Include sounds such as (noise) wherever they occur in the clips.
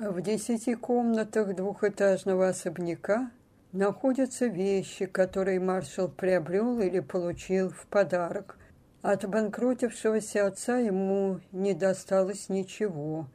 В десяти комнатах двухэтажного особняка находятся вещи, которые маршал приобрел или получил в подарок. От обанкротившегося отца ему не досталось ничего.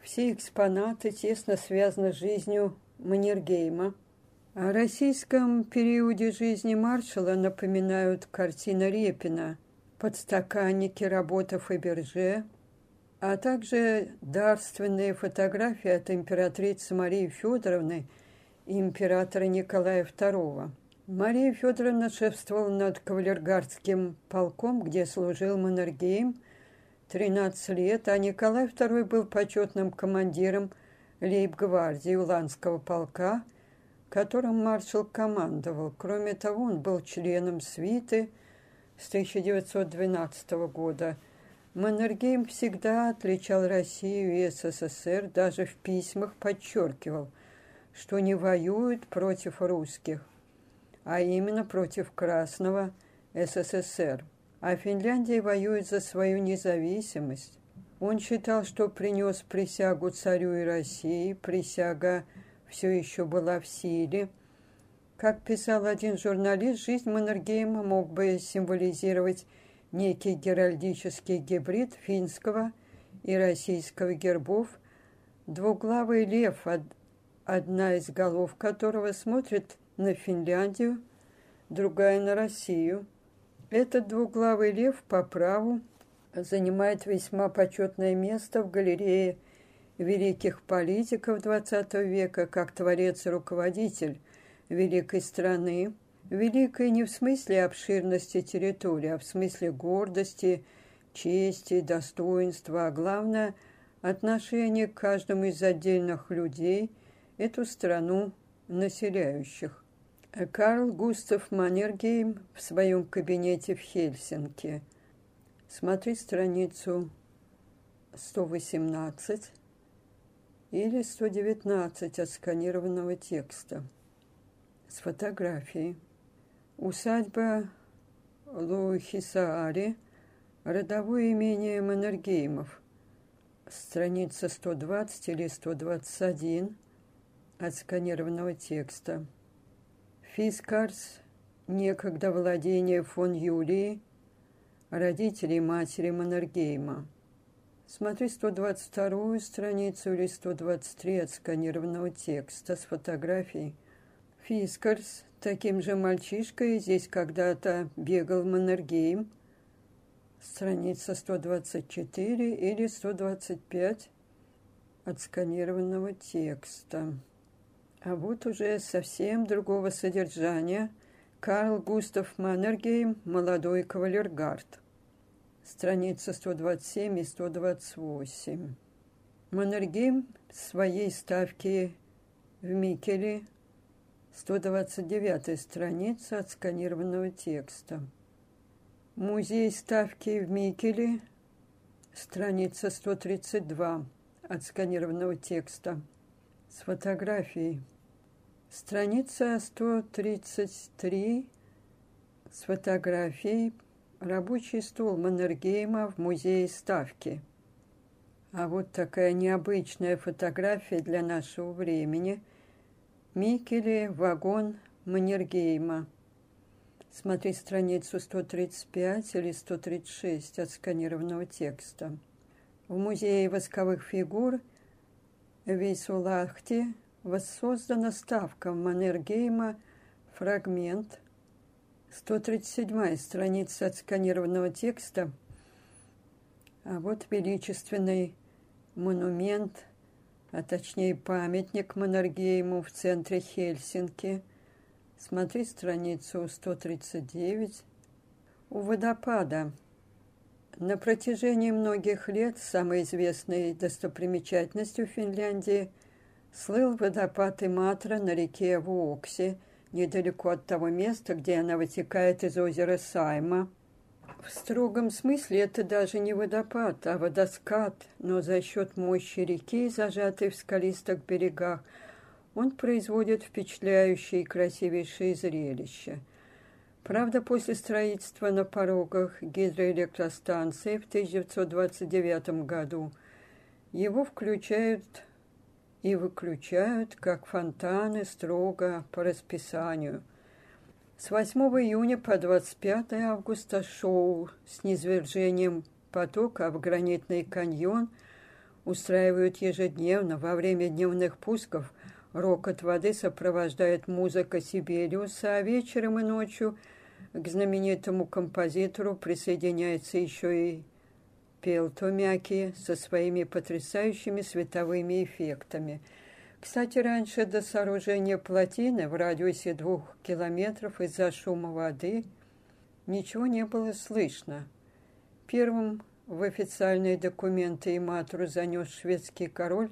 Все экспонаты тесно связаны с жизнью Маннергейма. О российском периоде жизни маршала напоминают картина Репина, подстаканники работы Фаберже, а также дарственные фотографии от императрицы Марии Федоровны и императора Николая II. Мария Федоровна шефствовала над кавалергардским полком, где служил Маннергейм 13 лет, а Николай II был почетным командиром лейб-гвардии Уланского полка, которым маршал командовал. Кроме того, он был членом свиты с 1912 года – Маннергейм всегда отличал Россию и СССР, даже в письмах подчеркивал, что не воюют против русских, а именно против Красного СССР. А Финляндия воюет за свою независимость. Он считал, что принес присягу царю и России, присяга все еще была в силе. Как писал один журналист, жизнь Маннергейма мог бы символизировать некий геральдический гибрид финского и российского гербов, двуглавый лев, одна из голов которого смотрит на Финляндию, другая на Россию. Этот двуглавый лев по праву занимает весьма почетное место в галерее великих политиков XX века, как творец и руководитель великой страны, Великой не в смысле обширности территории, а в смысле гордости, чести, достоинства, а главное – отношение к каждому из отдельных людей, эту страну населяющих. Карл Густав Маннергейм в своем кабинете в Хельсинки. Смотри страницу 118 или 119 отсканированного текста с фотографией. Усадьба Луихисаари, родовое имение Маннергеймов, страница 120 или 121 от сканированного текста. Фискарс, некогда владение фон Юлии, родителей матери Маннергейма. Смотри 122 страницу или 123 от сканированного текста с фотографией. Фискарс, таким же мальчишкой здесь когда-то бегал Маннергейм. Страница 124 или 125 отсканированного текста. А вот уже совсем другого содержания Карл Густав Маннергейм «Молодой кавалергард». Страница 127 и 128. Маннергейм своей ставки в Микеле 129 страница отсканированного текста. Музей ставки в Микеле, страница 132 отсканированного текста с фотографией. Страница 133 с фотографией «Рабочий стол Маннергейма в музее Ставки». А вот такая необычная фотография для нашего времени – Микеле, вагон Маннергейма. Смотри страницу 135 или 136 от сканированного текста. В музее восковых фигур в Вейсулахте воссоздана ставка Маннергейма фрагмент 137 страница от сканированного текста. А вот величественный монумент – а точнее памятник Маннергейму в центре Хельсинки. Смотри страницу 139. У водопада. На протяжении многих лет самой известной достопримечательностью Финляндии слыл водопад Иматра на реке Вуокси, недалеко от того места, где она вытекает из озера Сайма – в строгом смысле это даже не водопад, а водоскат, но за счет мощи реки, зажатой в скалистых берегах, он производит впечатляющее и красивейшее зрелище. Правда, после строительства на порогах гидроэлектростанции в 1929 году его включают и выключают, как фонтаны, строго по расписанию. С 8 июня по 25 августа шоу с низвержением потока в гранитный каньон устраивают ежедневно во время дневных пусков. Рокот воды сопровождает музыка Сибириуса, а вечером и ночью к знаменитому композитору присоединяется еще и Пелтомяки со своими потрясающими световыми эффектами. Кстати, раньше до сооружения плотины в радиусе двух километров из-за шума воды ничего не было слышно. Первым в официальные документы Иматру занес шведский король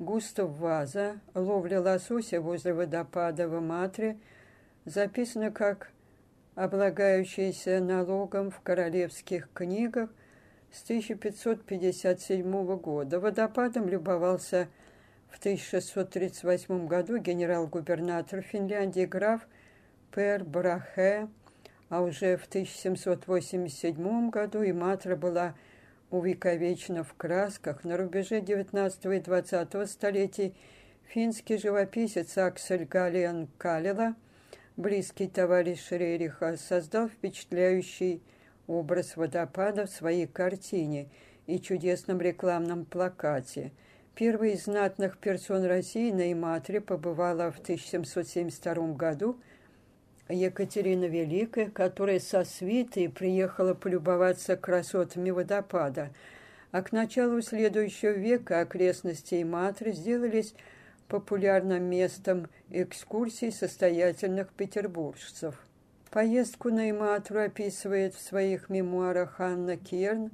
Густав Ваза. Ловля лосося возле водопада в Иматре записана как облагающаяся налогом в королевских книгах с 1557 года. Водопадом любовался в 1638 году генерал-губернатор Финляндии граф Пер Брахе, а уже в 1787 году Иматра была увековечена в красках. На рубеже 19 и 20 столетий финский живописец Аксель Галиан Калила, близкий товарищ Рериха, создал впечатляющий образ водопада в своей картине и чудесном рекламном плакате. Первой из знатных персон России на Иматре побывала в 1772 году Екатерина Великая, которая со свитой приехала полюбоваться красотами водопада, а к началу следующего века окрестности Иматры сделались популярным местом экскурсий состоятельных петербуржцев. Поездку на Иматру описывает в своих мемуарах Анна Керн,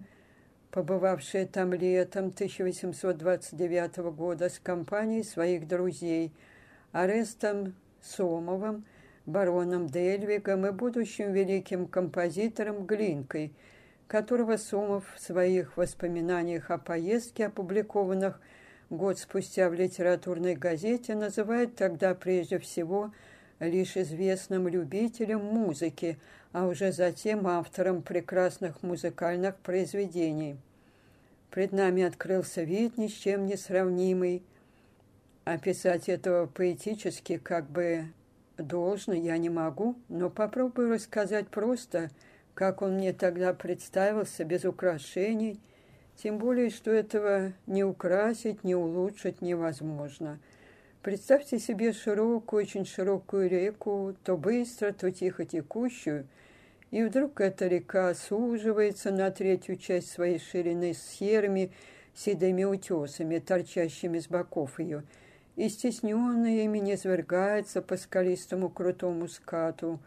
побывавшая там летом 1829 года с компанией своих друзей Арестом Сомовым, бароном Дельвигом и будущим великим композитором Глинкой, которого Сомов в своих воспоминаниях о поездке, опубликованных год спустя в литературной газете, называет тогда прежде всего – лишь известным любителям музыки, а уже затем автором прекрасных музыкальных произведений. Пред нами открылся вид ни с чем не сравнимый. Описать этого поэтически как бы должно я не могу, но попробую рассказать просто, как он мне тогда представился, без украшений, тем более, что этого не украсить, не улучшить невозможно – Представьте себе широкую, очень широкую реку, то быстро, то тихо текущую, и вдруг эта река суживается на третью часть своей ширины с серыми седыми утесами, торчащими с боков ее, и стесненная ими низвергается по скалистому крутому скату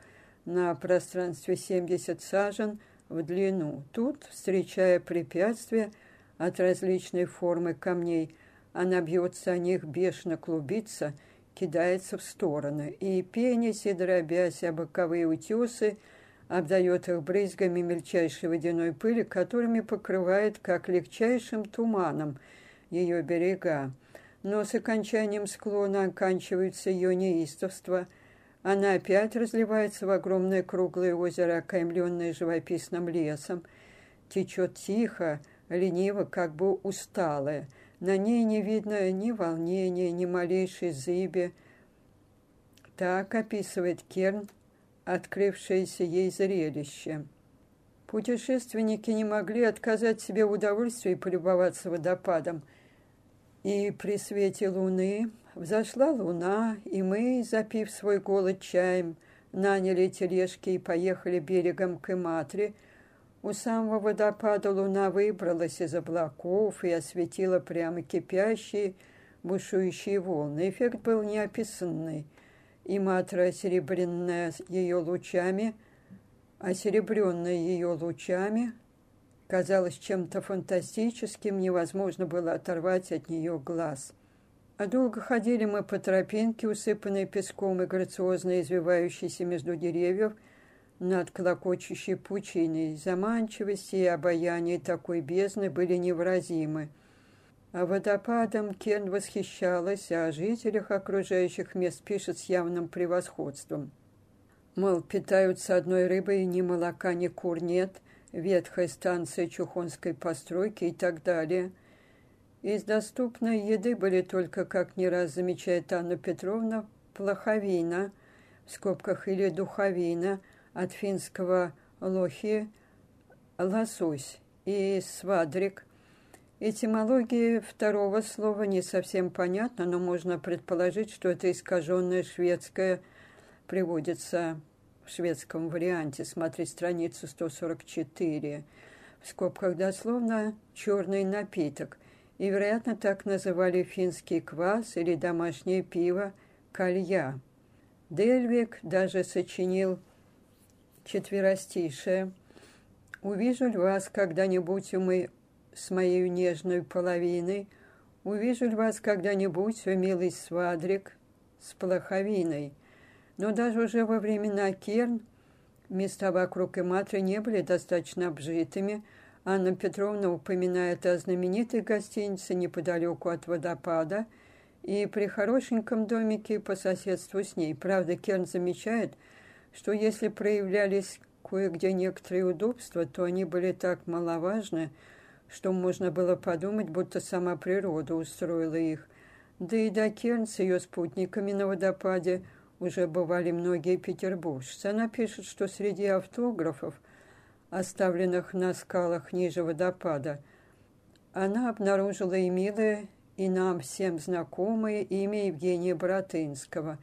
на пространстве 70 сажен в длину. Тут, встречая препятствия от различной формы камней, она бьется о них, бешено клубится, кидается в стороны, и, пенясь и дробясь о боковые утесы, обдает их брызгами мельчайшей водяной пыли, которыми покрывает, как легчайшим туманом, ее берега. Но с окончанием склона оканчивается ее неистовство. Она опять разливается в огромное круглое озеро, окаймленное живописным лесом. Течет тихо, лениво, как бы усталая – на ней не видно ни волнения, ни малейшей зыби. Так описывает Керн открывшееся ей зрелище. Путешественники не могли отказать себе в удовольствии полюбоваться водопадом. И при свете луны взошла луна, и мы, запив свой голод чаем, наняли тележки и поехали берегом к Иматре – у самого водопада луна выбралась из облаков и осветила прямо кипящие, бушующие волны. Эффект был неописанный. И матра, серебряная ее лучами, осеребренная ее лучами, казалось чем-то фантастическим, невозможно было оторвать от нее глаз. А долго ходили мы по тропинке, усыпанной песком и грациозно извивающейся между деревьев – над клокочущей пучиной. Заманчивости и обаяние такой бездны были невыразимы. А водопадом Кен восхищалась, а о жителях окружающих мест пишет с явным превосходством. Мол, питаются одной рыбой, ни молока, ни кур нет, ветхая станция чухонской постройки и так далее. Из доступной еды были только, как не раз замечает Анна Петровна, плоховина, в скобках или духовина, от финского лохи, лосось и свадрик. Этимология второго слова не совсем понятна, но можно предположить, что это искаженное шведское приводится в шведском варианте. Смотри страницу 144. В скобках дословно «черный напиток». И, вероятно, так называли финский квас или домашнее пиво «калья». Дельвик даже сочинил четверостишее. «Увижу ли вас когда-нибудь мы с моей нежной половиной? Увижу ли вас когда-нибудь, о милый свадрик, с плоховиной?» Но даже уже во времена Керн места вокруг Иматры не были достаточно обжитыми. Анна Петровна упоминает о знаменитой гостинице неподалеку от водопада и при хорошеньком домике по соседству с ней. Правда, Керн замечает, что если проявлялись кое-где некоторые удобства, то они были так маловажны, что можно было подумать, будто сама природа устроила их. Да и до Керн с ее спутниками на водопаде – уже бывали многие петербуржцы. Она пишет, что среди автографов, оставленных на скалах ниже водопада, она обнаружила и милое, и нам всем знакомое имя Евгения Боротынского.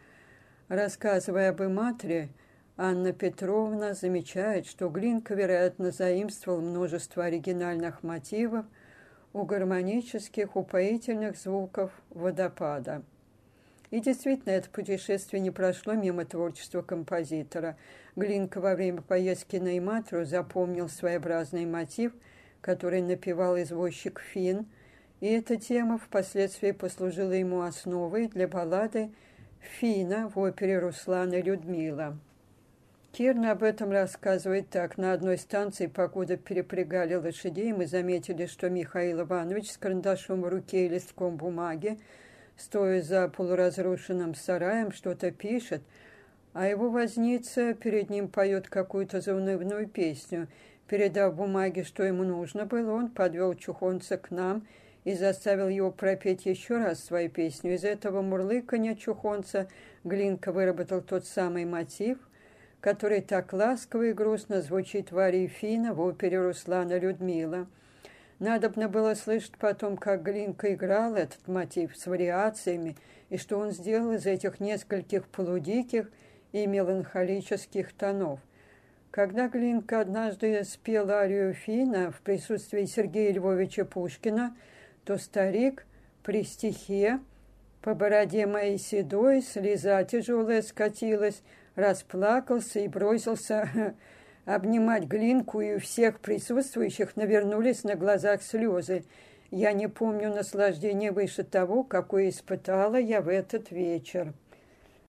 Рассказывая об Иматре, Анна Петровна замечает, что Глинка, вероятно, заимствовал множество оригинальных мотивов у гармонических, упоительных звуков водопада. И действительно, это путешествие не прошло мимо творчества композитора. Глинка во время поездки на Иматру запомнил своеобразный мотив, который напевал извозчик Фин, и эта тема впоследствии послужила ему основой для баллады Фина в опере Руслана Людмила. Кирна об этом рассказывает так. На одной станции, покуда перепрягали лошадей, мы заметили, что Михаил Иванович с карандашом в руке и листком бумаги стоя за полуразрушенным сараем, что-то пишет, а его возница перед ним поет какую-то заунывную песню. Передав бумаге, что ему нужно было, он подвел чухонца к нам и заставил его пропеть еще раз свою песню. Из этого мурлыканья чухонца Глинка выработал тот самый мотив, который так ласково и грустно звучит в арии Фина в опере Руслана Людмила – Надобно было слышать потом, как Глинка играл этот мотив с вариациями, и что он сделал из этих нескольких полудиких и меланхолических тонов. Когда Глинка однажды спел арию Фина в присутствии Сергея Львовича Пушкина, то старик при стихе по бороде моей седой слеза тяжелая скатилась, расплакался и бросился (laughs) обнимать Глинку, и у всех присутствующих навернулись на глазах слезы. Я не помню наслаждения выше того, какое испытала я в этот вечер.